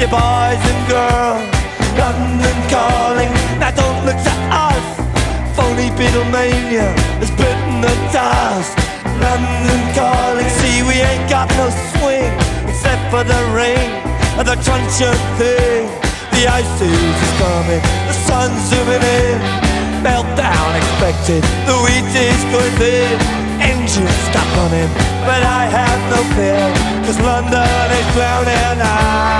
you boys and girls. London calling, now don't look to us. Phony Beatlemania has bitten the dust. London calling, see we ain't got no swing except for the ring and the truncheon thing. The ice is coming, the sun's zooming in. Meltdown expected, the wheat is going thin. Engines stop running, but I have no fear, cause London is drowning. I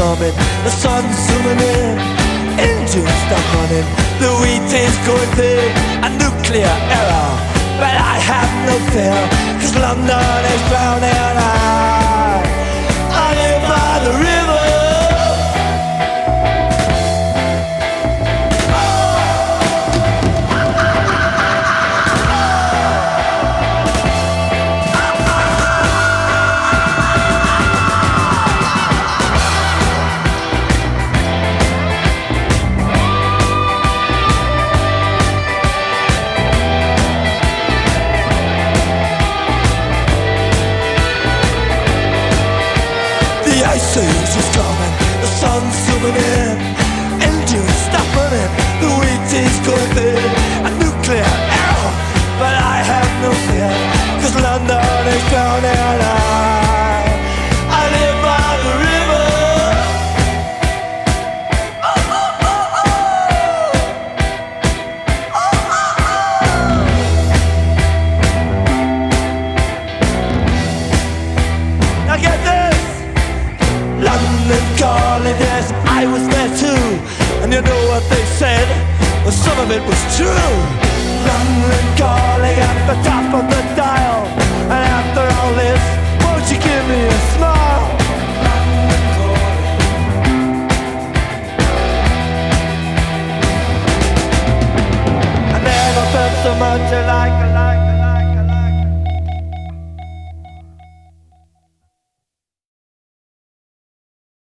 coming, the sun's zooming in, engines stop running, the wheat is going thin, a nuclear error. But I have no fear, cause London is drowning. Zooming in, engines stop running, the wheat is going thin, a nuclear error, but I have no fear, cause London is drowning. I was there too. And you know what they said? Well, some of it was true. London calling at the top of the dial. And after all this,